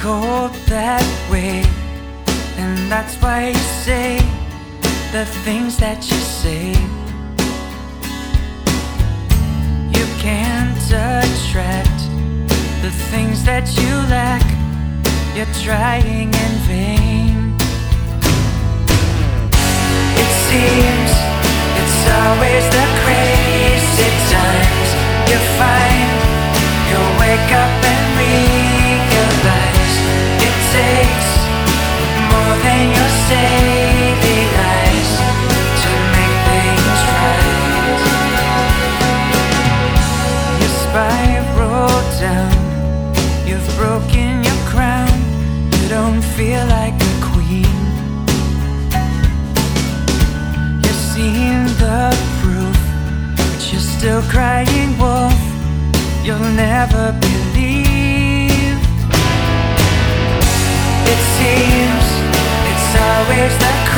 cold that way, and that's why you say the things that you say. You can't attract the things that you lack. You're trying in vain. It seems feel like a queen. You've seen the proof, but you're still crying wolf. You'll never believe. It seems it's always the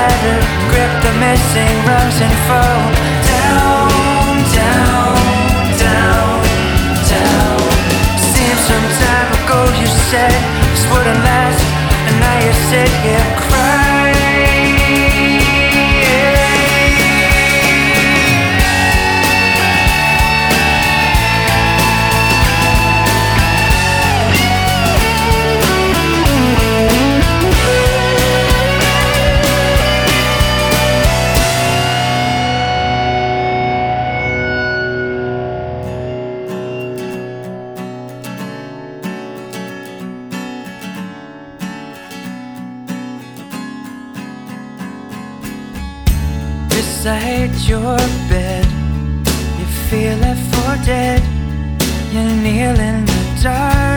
ladder, grip the missing rungs and down, down, beside your bed. You feel left for dead. You kneel in the dark.